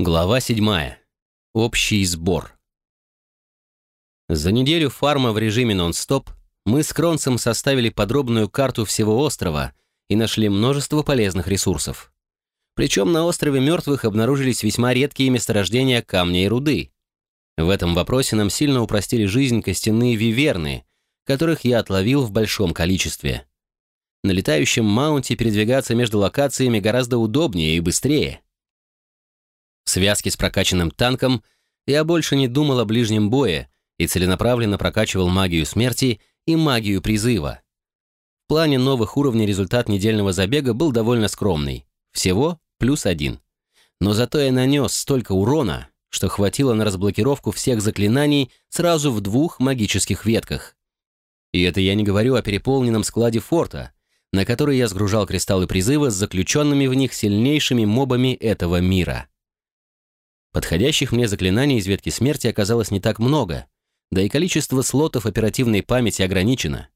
Глава 7. Общий сбор. За неделю фарма в режиме нон-стоп мы с Кронцем составили подробную карту всего острова и нашли множество полезных ресурсов. Причем на острове Мертвых обнаружились весьма редкие месторождения камня и руды. В этом вопросе нам сильно упростили жизнь костяные виверны, которых я отловил в большом количестве. На летающем маунте передвигаться между локациями гораздо удобнее и быстрее. В связке с прокачанным танком я больше не думал о ближнем бое и целенаправленно прокачивал магию смерти и магию призыва. В плане новых уровней результат недельного забега был довольно скромный. Всего плюс один. Но зато я нанес столько урона, что хватило на разблокировку всех заклинаний сразу в двух магических ветках. И это я не говорю о переполненном складе форта, на который я сгружал кристаллы призыва с заключенными в них сильнейшими мобами этого мира. Подходящих мне заклинаний из ветки смерти оказалось не так много, да и количество слотов оперативной памяти ограничено.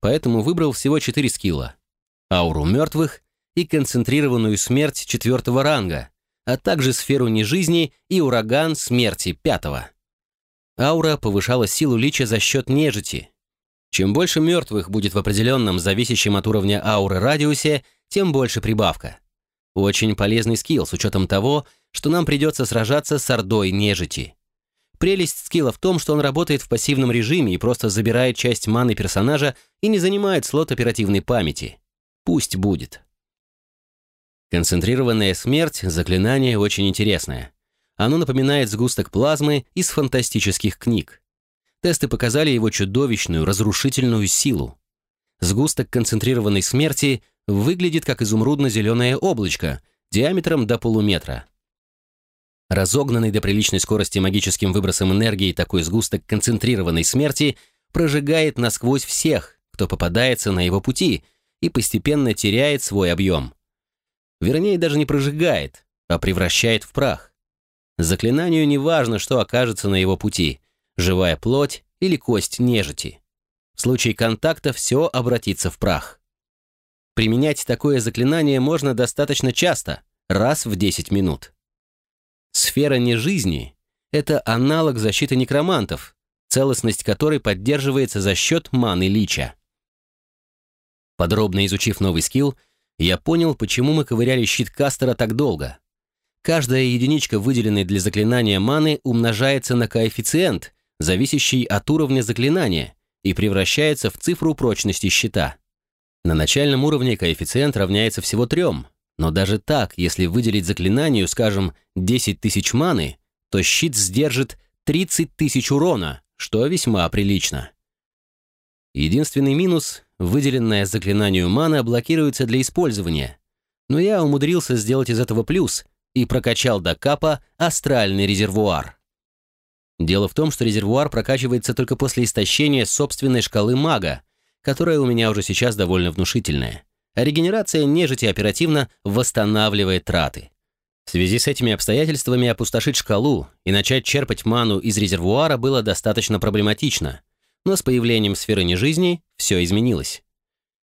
Поэтому выбрал всего четыре скилла. Ауру мертвых и концентрированную смерть четвертого ранга, а также сферу нежизни и ураган смерти пятого. Аура повышала силу лича за счет нежити. Чем больше мертвых будет в определенном, зависящем от уровня ауры радиусе, тем больше прибавка. Очень полезный скилл с учетом того, что нам придется сражаться с ордой нежити. Прелесть скилла в том, что он работает в пассивном режиме и просто забирает часть маны персонажа и не занимает слот оперативной памяти. Пусть будет. Концентрированная смерть – заклинание очень интересное. Оно напоминает сгусток плазмы из фантастических книг. Тесты показали его чудовищную, разрушительную силу. Сгусток концентрированной смерти выглядит как изумрудно-зеленое облачко диаметром до полуметра. Разогнанный до приличной скорости магическим выбросом энергии такой сгусток концентрированной смерти прожигает насквозь всех, кто попадается на его пути, и постепенно теряет свой объем. Вернее, даже не прожигает, а превращает в прах. Заклинанию не важно, что окажется на его пути – живая плоть или кость нежити. В случае контакта все обратится в прах. Применять такое заклинание можно достаточно часто, раз в 10 минут. Сфера нежизни — это аналог защиты некромантов, целостность которой поддерживается за счет маны лича. Подробно изучив новый скилл, я понял, почему мы ковыряли щит Кастера так долго. Каждая единичка, выделенной для заклинания маны, умножается на коэффициент, зависящий от уровня заклинания, и превращается в цифру прочности щита. На начальном уровне коэффициент равняется всего трем, но даже так, если выделить заклинанию, скажем, 10 тысяч маны, то щит сдержит 30 тысяч урона, что весьма прилично. Единственный минус – выделенная заклинанию мана блокируется для использования. Но я умудрился сделать из этого плюс и прокачал до капа астральный резервуар. Дело в том, что резервуар прокачивается только после истощения собственной шкалы мага, которая у меня уже сейчас довольно внушительная регенерация нежити оперативно восстанавливает траты. В связи с этими обстоятельствами опустошить шкалу и начать черпать ману из резервуара было достаточно проблематично, но с появлением сферы нежизни все изменилось.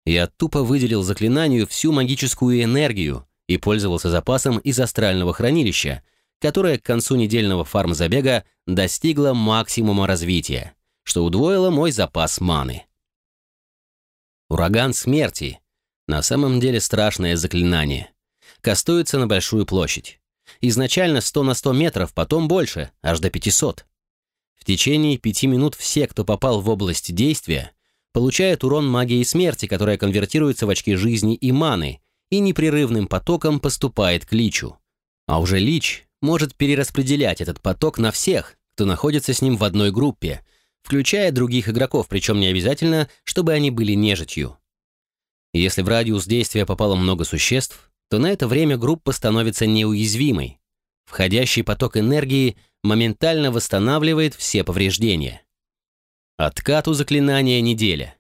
Я тупо выделил заклинанию всю магическую энергию и пользовался запасом из астрального хранилища, которое к концу недельного фарм-забега достигло максимума развития, что удвоило мой запас маны. Ураган смерти на самом деле страшное заклинание. Кастуется на большую площадь. Изначально 100 на 100 метров, потом больше, аж до 500. В течение пяти минут все, кто попал в область действия, получают урон магии смерти, которая конвертируется в очки жизни и маны, и непрерывным потоком поступает к личу. А уже лич может перераспределять этот поток на всех, кто находится с ним в одной группе, включая других игроков, причем не обязательно, чтобы они были нежитью. Если в радиус действия попало много существ, то на это время группа становится неуязвимой. Входящий поток энергии моментально восстанавливает все повреждения. Откат у заклинания неделя.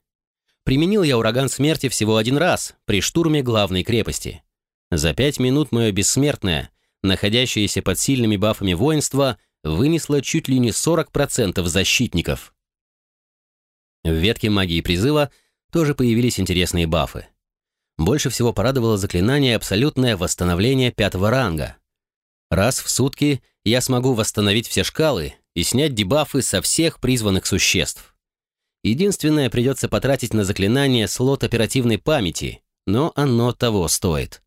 Применил я ураган смерти всего один раз при штурме главной крепости. За пять минут мое бессмертное, находящееся под сильными бафами воинство, вынесло чуть ли не 40% защитников. В ветке магии призыва – тоже появились интересные бафы. Больше всего порадовало заклинание «Абсолютное восстановление пятого ранга». Раз в сутки я смогу восстановить все шкалы и снять дебафы со всех призванных существ. Единственное, придется потратить на заклинание слот оперативной памяти, но оно того стоит.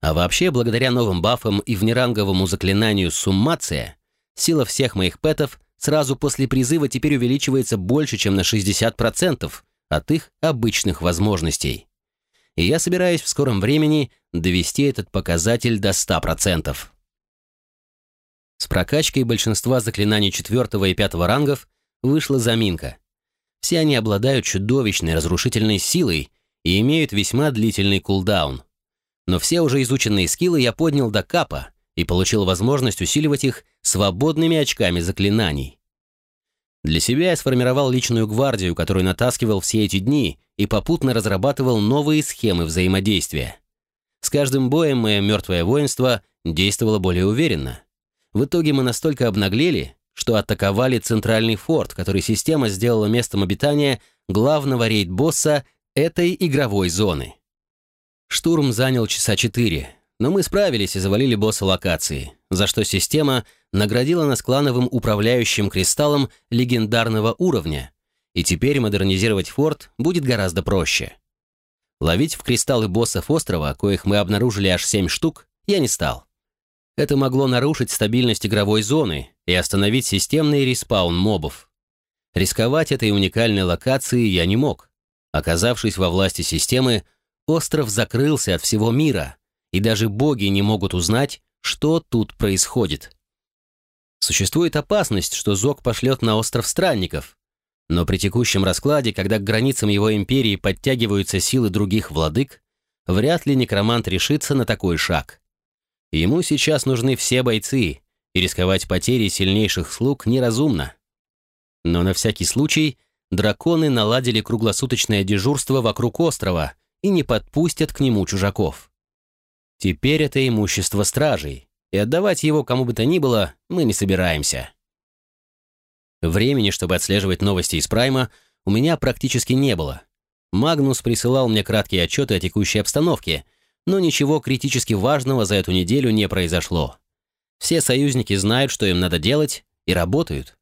А вообще, благодаря новым бафам и внеранговому заклинанию «Суммация», сила всех моих пэтов сразу после призыва теперь увеличивается больше, чем на 60% от их обычных возможностей. И я собираюсь в скором времени довести этот показатель до 100%. С прокачкой большинства заклинаний четвертого и пятого рангов вышла заминка. Все они обладают чудовищной разрушительной силой и имеют весьма длительный кулдаун. Но все уже изученные скиллы я поднял до капа и получил возможность усиливать их свободными очками заклинаний. Для себя я сформировал личную гвардию, которую натаскивал все эти дни и попутно разрабатывал новые схемы взаимодействия. С каждым боем мое мертвое воинство действовало более уверенно. В итоге мы настолько обнаглели, что атаковали центральный форт, который система сделала местом обитания главного рейд-босса этой игровой зоны. Штурм занял часа четыре, но мы справились и завалили босса локации, за что система наградила нас клановым управляющим кристаллом легендарного уровня, и теперь модернизировать форт будет гораздо проще. Ловить в кристаллы боссов острова, коих мы обнаружили аж семь штук, я не стал. Это могло нарушить стабильность игровой зоны и остановить системный респаун мобов. Рисковать этой уникальной локацией я не мог. Оказавшись во власти системы, остров закрылся от всего мира, и даже боги не могут узнать, что тут происходит. Существует опасность, что Зог пошлет на остров странников, но при текущем раскладе, когда к границам его империи подтягиваются силы других владык, вряд ли некромант решится на такой шаг. Ему сейчас нужны все бойцы, и рисковать потерей сильнейших слуг неразумно. Но на всякий случай драконы наладили круглосуточное дежурство вокруг острова и не подпустят к нему чужаков. Теперь это имущество стражей, и отдавать его кому бы то ни было мы не собираемся. Времени, чтобы отслеживать новости из Прайма, у меня практически не было. Магнус присылал мне краткие отчеты о текущей обстановке — но ничего критически важного за эту неделю не произошло. Все союзники знают, что им надо делать, и работают.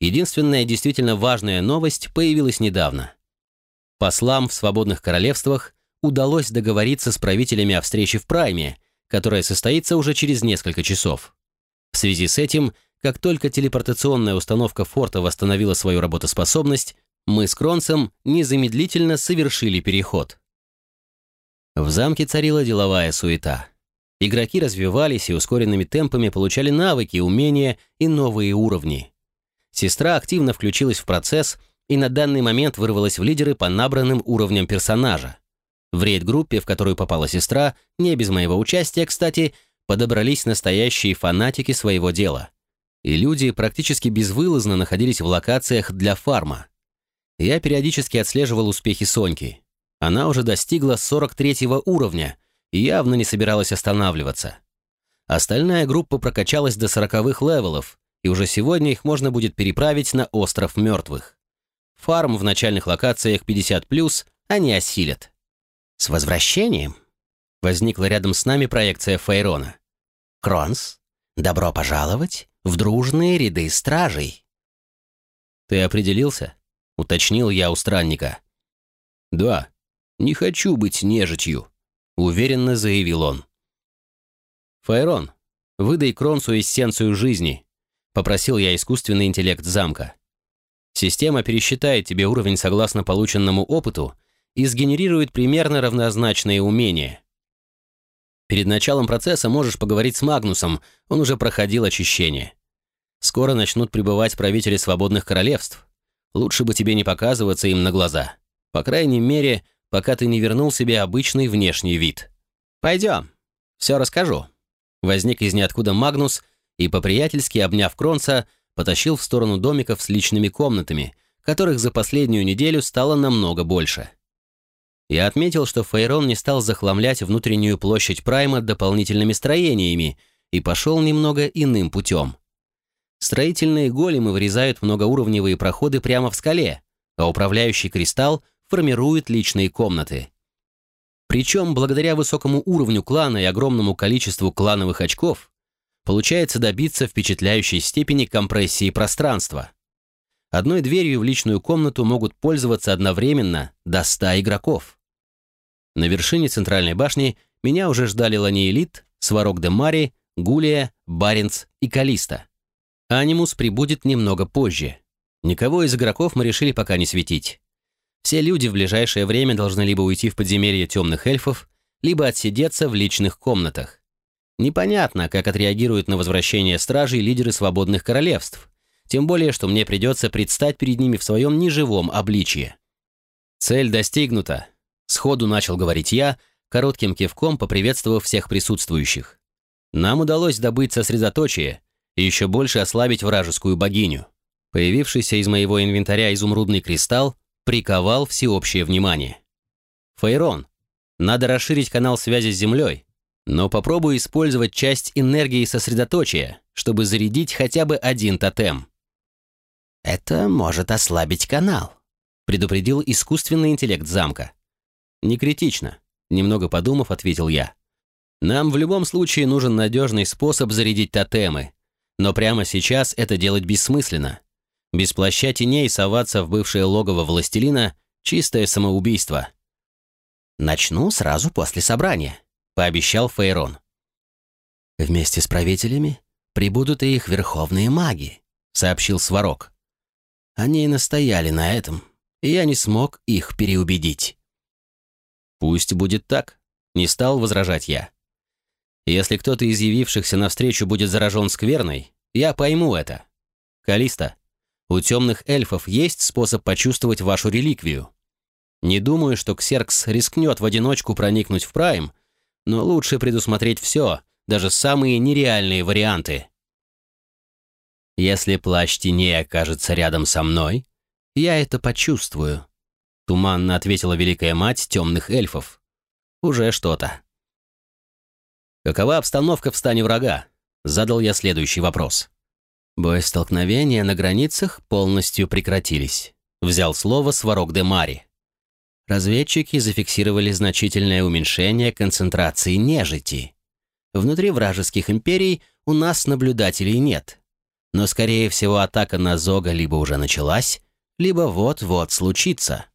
Единственная действительно важная новость появилась недавно. Послам в свободных королевствах удалось договориться с правителями о встрече в Прайме, которая состоится уже через несколько часов. В связи с этим, как только телепортационная установка форта восстановила свою работоспособность, мы с Кронцем незамедлительно совершили переход. В замке царила деловая суета. Игроки развивались и ускоренными темпами получали навыки, умения и новые уровни. Сестра активно включилась в процесс и на данный момент вырвалась в лидеры по набранным уровням персонажа. В рейд-группе, в которую попала сестра, не без моего участия, кстати, подобрались настоящие фанатики своего дела. И люди практически безвылазно находились в локациях для фарма. Я периодически отслеживал успехи Соньки. Она уже достигла 43 уровня и явно не собиралась останавливаться. Остальная группа прокачалась до 40-х левелов, и уже сегодня их можно будет переправить на остров мертвых. Фарм в начальных локациях 50+, они осилят. «С возвращением!» Возникла рядом с нами проекция Фейрона. «Кронс, добро пожаловать в дружные ряды стражей!» «Ты определился?» — уточнил я у странника. «Да», «Не хочу быть нежитью», — уверенно заявил он. «Файрон, выдай Кронсу эссенцию жизни», — попросил я искусственный интеллект замка. Система пересчитает тебе уровень согласно полученному опыту и сгенерирует примерно равнозначные умения. Перед началом процесса можешь поговорить с Магнусом, он уже проходил очищение. Скоро начнут прибывать правители свободных королевств. Лучше бы тебе не показываться им на глаза. По крайней мере, пока ты не вернул себе обычный внешний вид. Пойдем, все расскажу». Возник из ниоткуда Магнус и, по-приятельски обняв Кронца, потащил в сторону домиков с личными комнатами, которых за последнюю неделю стало намного больше. Я отметил, что Фейрон не стал захламлять внутреннюю площадь Прайма дополнительными строениями и пошел немного иным путем. Строительные големы вырезают многоуровневые проходы прямо в скале, а управляющий кристалл формирует личные комнаты. Причем, благодаря высокому уровню клана и огромному количеству клановых очков, получается добиться впечатляющей степени компрессии пространства. Одной дверью в личную комнату могут пользоваться одновременно до 100 игроков. На вершине центральной башни меня уже ждали Ланиэлит, Сварог де Мари, Гулия, Баренц и Калиста. Анимус прибудет немного позже. Никого из игроков мы решили пока не светить. Все люди в ближайшее время должны либо уйти в подземелье темных эльфов, либо отсидеться в личных комнатах. Непонятно, как отреагируют на возвращение стражей лидеры свободных королевств, тем более, что мне придется предстать перед ними в своем неживом обличье. Цель достигнута. Сходу начал говорить я, коротким кивком поприветствовав всех присутствующих. Нам удалось добыть сосредоточие и еще больше ослабить вражескую богиню. Появившийся из моего инвентаря изумрудный кристалл приковал всеобщее внимание. Фейрон, надо расширить канал связи с Землей, но попробуй использовать часть энергии сосредоточия, чтобы зарядить хотя бы один тотем. «Это может ослабить канал», — предупредил искусственный интеллект замка. «Не критично», — немного подумав, ответил я. «Нам в любом случае нужен надежный способ зарядить тотемы, но прямо сейчас это делать бессмысленно. Без плаща теней соваться в бывшее логово властелина — чистое самоубийство». «Начну сразу после собрания», — пообещал Фейрон. «Вместе с правителями прибудут и их верховные маги», — сообщил Сварог. Они настояли на этом, и я не смог их переубедить. «Пусть будет так», — не стал возражать я. «Если кто-то из явившихся навстречу будет заражен скверной, я пойму это. Калиста, у темных эльфов есть способ почувствовать вашу реликвию. Не думаю, что Ксеркс рискнет в одиночку проникнуть в Прайм, но лучше предусмотреть все, даже самые нереальные варианты. Если плащ теней окажется рядом со мной, я это почувствую», — туманно ответила Великая Мать темных эльфов. «Уже что-то». «Какова обстановка в стане врага?» — задал я следующий вопрос. Боестолкновения на границах полностью прекратились. Взял слово Сварог де Мари. Разведчики зафиксировали значительное уменьшение концентрации нежити. Внутри вражеских империй у нас наблюдателей нет, но, скорее всего, атака на Зога либо уже началась, либо вот-вот случится.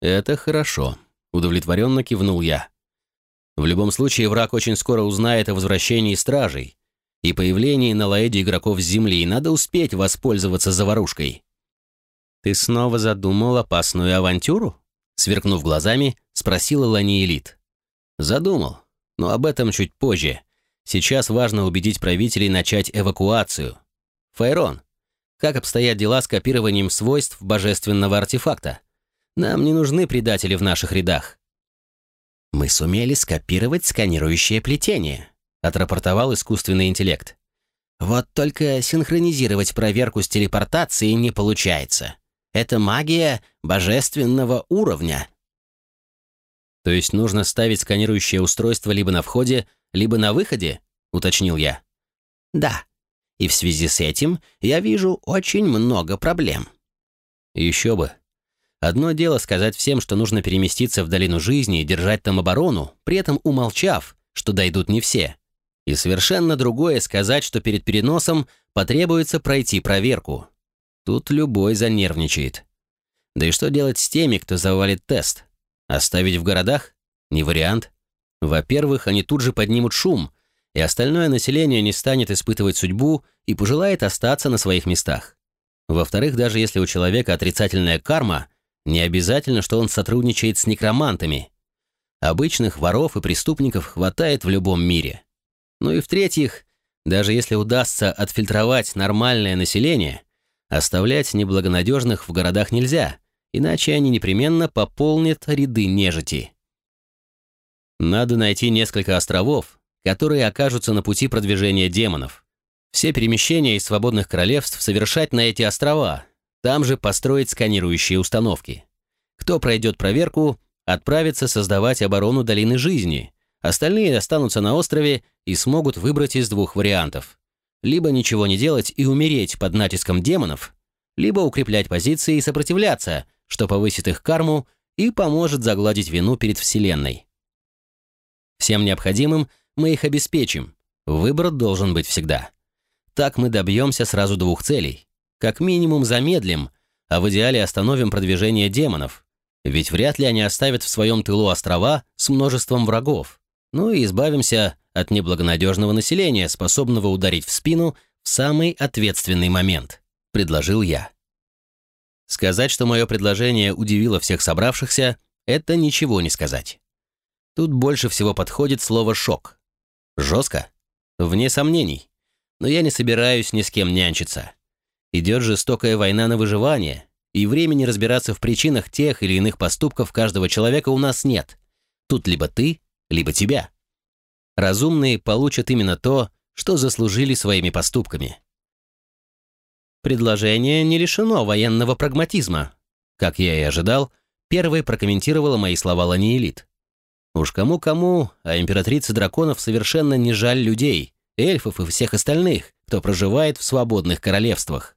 «Это хорошо», — удовлетворенно кивнул я. «В любом случае, враг очень скоро узнает о возвращении стражей и появлении на Лаэде игроков с Земли, и надо успеть воспользоваться заварушкой». «Ты снова задумал опасную авантюру?» Сверкнув глазами, спросила Лани Элит. «Задумал, но об этом чуть позже. Сейчас важно убедить правителей начать эвакуацию, Файрон, как обстоят дела с копированием свойств божественного артефакта? Нам не нужны предатели в наших рядах. Мы сумели скопировать сканирующее плетение, отрапортовал искусственный интеллект. Вот только синхронизировать проверку с телепортацией не получается. Это магия божественного уровня. То есть нужно ставить сканирующее устройство либо на входе, либо на выходе, уточнил я. Да, и в связи с этим я вижу очень много проблем. Еще бы. Одно дело сказать всем, что нужно переместиться в долину жизни и держать там оборону, при этом умолчав, что дойдут не все. И совершенно другое сказать, что перед переносом потребуется пройти проверку. Тут любой занервничает. Да и что делать с теми, кто завалит тест? Оставить в городах? Не вариант. Во-первых, они тут же поднимут шум, и остальное население не станет испытывать судьбу и пожелает остаться на своих местах. Во-вторых, даже если у человека отрицательная карма, не обязательно, что он сотрудничает с некромантами. Обычных воров и преступников хватает в любом мире. Ну и в-третьих, даже если удастся отфильтровать нормальное население, оставлять неблагонадежных в городах нельзя, иначе они непременно пополнят ряды нежити. Надо найти несколько островов, которые окажутся на пути продвижения демонов. Все перемещения из свободных королевств совершать на эти острова, там же построить сканирующие установки. Кто пройдет проверку, отправится создавать оборону Долины Жизни. Остальные останутся на острове и смогут выбрать из двух вариантов. Либо ничего не делать и умереть под натиском демонов, либо укреплять позиции и сопротивляться, что повысит их карму и поможет загладить вину перед Вселенной. Всем необходимым – мы их обеспечим. Выбор должен быть всегда. Так мы добьемся сразу двух целей. Как минимум замедлим, а в идеале остановим продвижение демонов. Ведь вряд ли они оставят в своем тылу острова с множеством врагов. Ну и избавимся от неблагонадежного населения, способного ударить в спину в самый ответственный момент, предложил я. Сказать, что мое предложение удивило всех собравшихся, это ничего не сказать. Тут больше всего подходит слово «шок». Жестко? Вне сомнений. Но я не собираюсь ни с кем нянчиться. Идет жестокая война на выживание, и времени разбираться в причинах тех или иных поступков каждого человека у нас нет. Тут либо ты, либо тебя. Разумные получат именно то, что заслужили своими поступками. Предложение не лишено военного прагматизма. Как я и ожидал, первой прокомментировала мои слова Ланиэлит. Уж кому-кому, а императрице драконов совершенно не жаль людей, эльфов и всех остальных, кто проживает в свободных королевствах.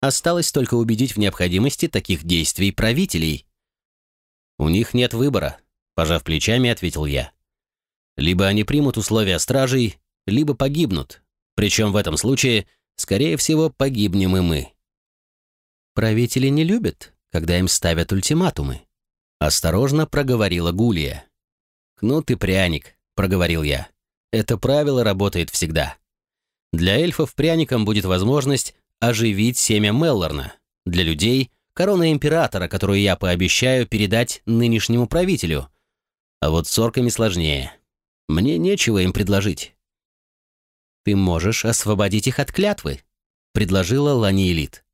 Осталось только убедить в необходимости таких действий правителей. «У них нет выбора», — пожав плечами, ответил я. «Либо они примут условия стражей, либо погибнут. Причем в этом случае, скорее всего, погибнем и мы». «Правители не любят, когда им ставят ультиматумы», — осторожно проговорила Гулия. «Кнут и пряник», — проговорил я. Это правило работает всегда. Для эльфов пряником будет возможность оживить семя Меллорна. Для людей — корона императора, которую я пообещаю передать нынешнему правителю. А вот с орками сложнее. Мне нечего им предложить. «Ты можешь освободить их от клятвы», — предложила Лани Элит.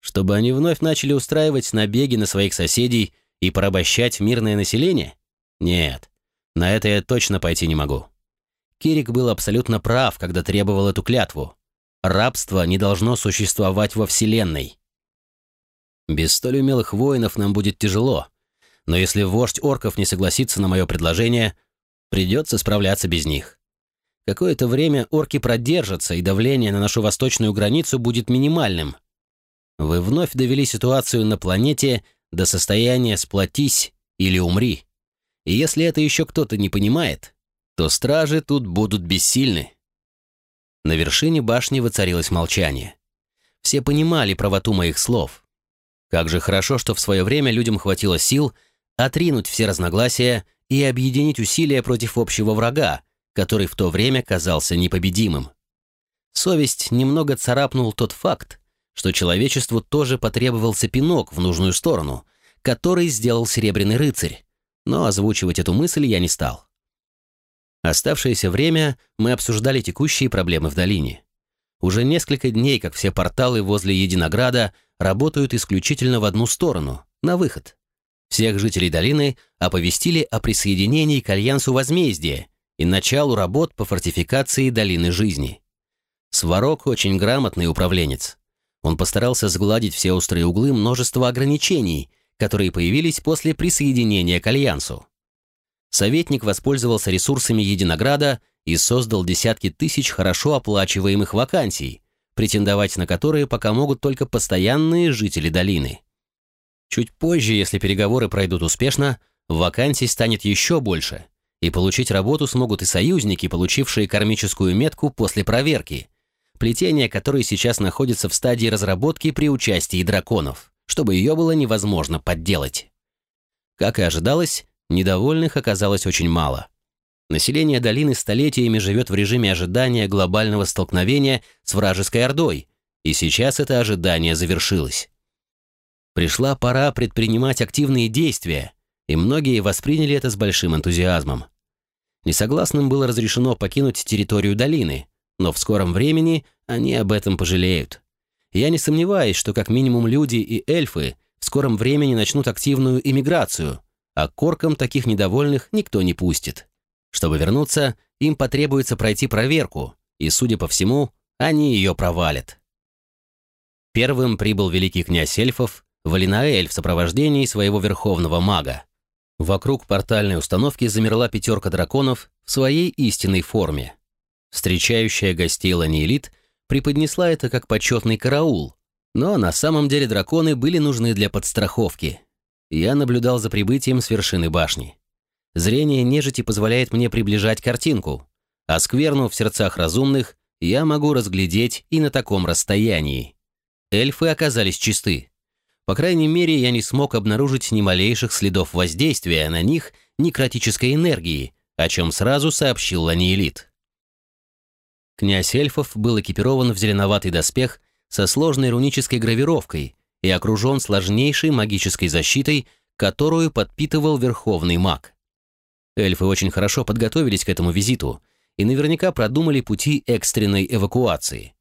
«Чтобы они вновь начали устраивать набеги на своих соседей и порабощать мирное население? Нет, на это я точно пойти не могу. Кирик был абсолютно прав, когда требовал эту клятву. Рабство не должно существовать во Вселенной. Без столь умелых воинов нам будет тяжело, но если вождь орков не согласится на мое предложение, придется справляться без них. Какое-то время орки продержатся, и давление на нашу восточную границу будет минимальным. Вы вновь довели ситуацию на планете до состояния «сплотись или умри». И если это еще кто-то не понимает, то стражи тут будут бессильны. На вершине башни воцарилось молчание. Все понимали правоту моих слов. Как же хорошо, что в свое время людям хватило сил отринуть все разногласия и объединить усилия против общего врага, который в то время казался непобедимым. Совесть немного царапнул тот факт, что человечеству тоже потребовался пинок в нужную сторону, который сделал Серебряный рыцарь, но озвучивать эту мысль я не стал. Оставшееся время мы обсуждали текущие проблемы в долине. Уже несколько дней, как все порталы возле Единограда работают исключительно в одну сторону, на выход. Всех жителей долины оповестили о присоединении к Альянсу Возмездия и началу работ по фортификации долины жизни. Сварог очень грамотный управленец. Он постарался сгладить все острые углы множества ограничений, которые появились после присоединения к Альянсу. Советник воспользовался ресурсами Единограда и создал десятки тысяч хорошо оплачиваемых вакансий, претендовать на которые пока могут только постоянные жители долины. Чуть позже, если переговоры пройдут успешно, вакансий станет еще больше, и получить работу смогут и союзники, получившие кармическую метку после проверки, плетение которой сейчас находится в стадии разработки при участии драконов, чтобы ее было невозможно подделать. Как и ожидалось, Недовольных оказалось очень мало. Население долины столетиями живет в режиме ожидания глобального столкновения с вражеской ордой, и сейчас это ожидание завершилось. Пришла пора предпринимать активные действия, и многие восприняли это с большим энтузиазмом. Несогласным было разрешено покинуть территорию долины, но в скором времени они об этом пожалеют. Я не сомневаюсь, что как минимум люди и эльфы в скором времени начнут активную иммиграцию – а коркам таких недовольных никто не пустит. Чтобы вернуться, им потребуется пройти проверку, и, судя по всему, они ее провалят. Первым прибыл великий князь эльфов Валинаэль в сопровождении своего верховного мага. Вокруг портальной установки замерла пятерка драконов в своей истинной форме. Встречающая гостей Ланиэлит преподнесла это как почетный караул, но на самом деле драконы были нужны для подстраховки – я наблюдал за прибытием с вершины башни. Зрение нежити позволяет мне приближать картинку, а скверну в сердцах разумных я могу разглядеть и на таком расстоянии. Эльфы оказались чисты. По крайней мере, я не смог обнаружить ни малейших следов воздействия на них некротической энергии, о чем сразу сообщил Ланиэлит. Князь эльфов был экипирован в зеленоватый доспех со сложной рунической гравировкой и окружен сложнейшей магической защитой, которую подпитывал верховный маг. Эльфы очень хорошо подготовились к этому визиту и наверняка продумали пути экстренной эвакуации.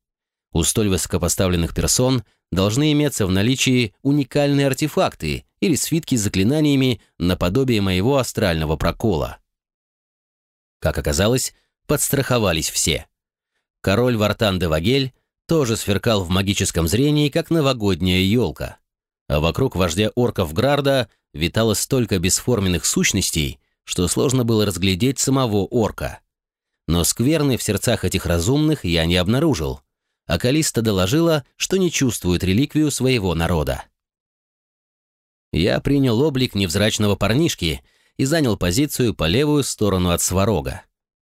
У столь высокопоставленных персон должны иметься в наличии уникальные артефакты или свитки с заклинаниями наподобие моего астрального прокола. Как оказалось, подстраховались все. Король Вартан де Вагель тоже сверкал в магическом зрении, как новогодняя елка. А вокруг вождя орков Грарда витало столько бесформенных сущностей, что сложно было разглядеть самого орка. Но скверны в сердцах этих разумных я не обнаружил, а Калиста доложила, что не чувствует реликвию своего народа. Я принял облик невзрачного парнишки и занял позицию по левую сторону от Сварога.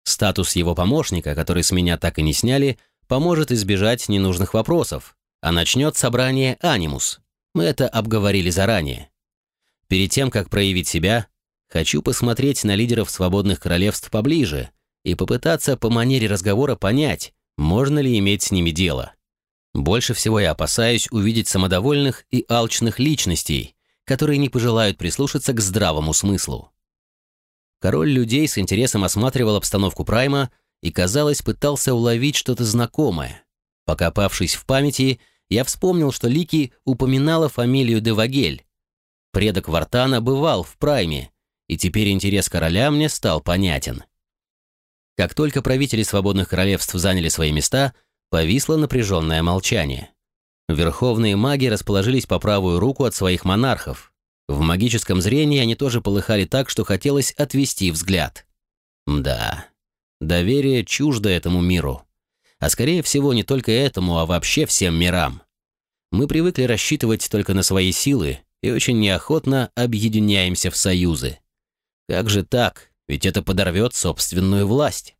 Статус его помощника, который с меня так и не сняли, поможет избежать ненужных вопросов, а начнет собрание «Анимус». Мы это обговорили заранее. Перед тем, как проявить себя, хочу посмотреть на лидеров свободных королевств поближе и попытаться по манере разговора понять, можно ли иметь с ними дело. Больше всего я опасаюсь увидеть самодовольных и алчных личностей, которые не пожелают прислушаться к здравому смыслу. Король людей с интересом осматривал обстановку Прайма и, казалось, пытался уловить что-то знакомое. Покопавшись в памяти, я вспомнил, что Лики упоминала фамилию Девагель. Предок Вартана бывал в Прайме, и теперь интерес короля мне стал понятен. Как только правители свободных королевств заняли свои места, повисло напряженное молчание. Верховные маги расположились по правую руку от своих монархов. В магическом зрении они тоже полыхали так, что хотелось отвести взгляд. Да, доверие чуждо этому миру. А скорее всего не только этому, а вообще всем мирам. Мы привыкли рассчитывать только на свои силы и очень неохотно объединяемся в союзы. Как же так? Ведь это подорвет собственную власть.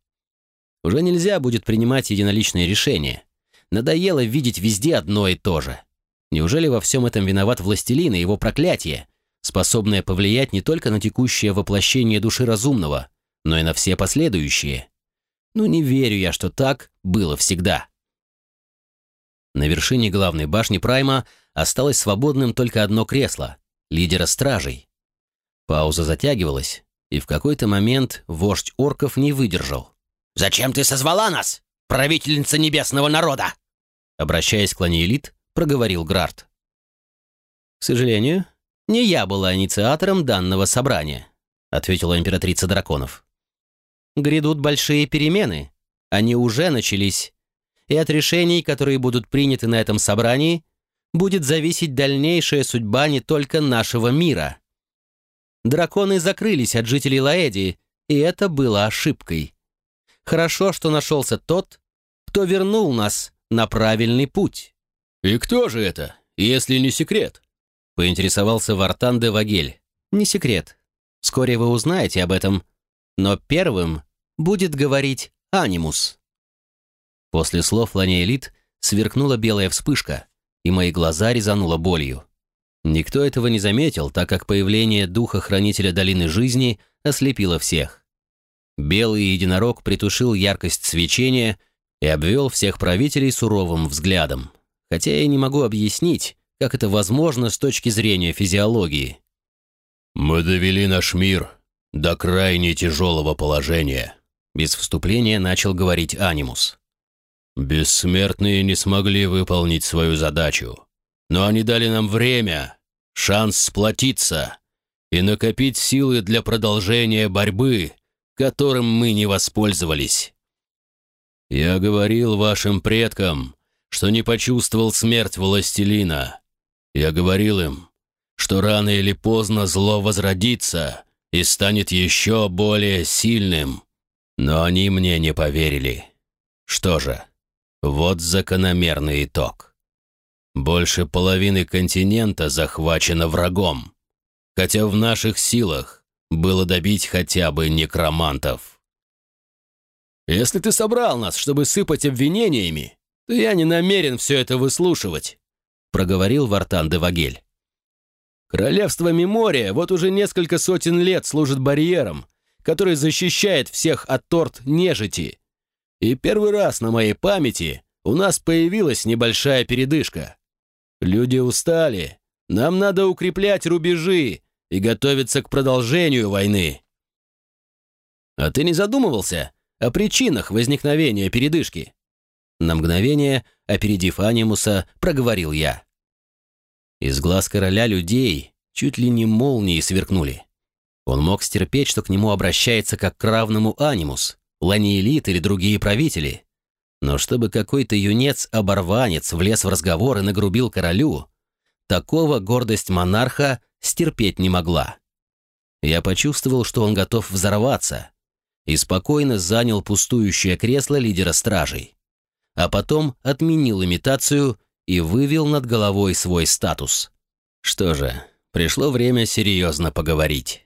Уже нельзя будет принимать единоличные решения. Надоело видеть везде одно и то же. Неужели во всем этом виноват властелин и его проклятие, способное повлиять не только на текущее воплощение души разумного, но и на все последующие? Ну не верю я, что так было всегда. На вершине главной башни Прайма осталось свободным только одно кресло — лидера стражей. Пауза затягивалась, и в какой-то момент вождь орков не выдержал. «Зачем ты созвала нас, правительница небесного народа?» Обращаясь к Ланиэлит, проговорил Грарт. «К сожалению, не я была инициатором данного собрания», ответила императрица драконов. «Грядут большие перемены. Они уже начались. И от решений, которые будут приняты на этом собрании, будет зависеть дальнейшая судьба не только нашего мира, Драконы закрылись от жителей Лаэдии, и это было ошибкой. Хорошо, что нашелся тот, кто вернул нас на правильный путь. «И кто же это, если не секрет?» — поинтересовался Вартан де Вагель. «Не секрет. Вскоре вы узнаете об этом. Но первым будет говорить Анимус». После слов Ланиэлит сверкнула белая вспышка, и мои глаза резануло болью. Никто этого не заметил, так как появление духа-хранителя долины жизни ослепило всех. Белый единорог притушил яркость свечения и обвел всех правителей суровым взглядом. Хотя я не могу объяснить, как это возможно с точки зрения физиологии. «Мы довели наш мир до крайне тяжелого положения», без вступления начал говорить Анимус. «Бессмертные не смогли выполнить свою задачу но они дали нам время, шанс сплотиться и накопить силы для продолжения борьбы, которым мы не воспользовались. Я говорил вашим предкам, что не почувствовал смерть властелина. Я говорил им, что рано или поздно зло возродится и станет еще более сильным. Но они мне не поверили. Что же, вот закономерный итог. Больше половины континента захвачено врагом, хотя в наших силах было добить хотя бы некромантов. Если ты собрал нас, чтобы сыпать обвинениями, то я не намерен все это выслушивать», — проговорил Вартан де Вагель. «Королевство Мемория вот уже несколько сотен лет служит барьером, который защищает всех от торт нежити. И первый раз на моей памяти у нас появилась небольшая передышка. Люди устали, нам надо укреплять рубежи и готовиться к продолжению войны». «А ты не задумывался о причинах возникновения передышки?» На мгновение, опередив Анимуса, проговорил я. Из глаз короля людей чуть ли не молнии сверкнули. Он мог стерпеть, что к нему обращается как к равному Анимус, Ланиэлит или другие правители. Но чтобы какой-то юнец-оборванец влез в разговор и нагрубил королю, такого гордость монарха стерпеть не могла. Я почувствовал, что он готов взорваться, и спокойно занял пустующее кресло лидера стражей. А потом отменил имитацию и вывел над головой свой статус. Что же, пришло время серьезно поговорить.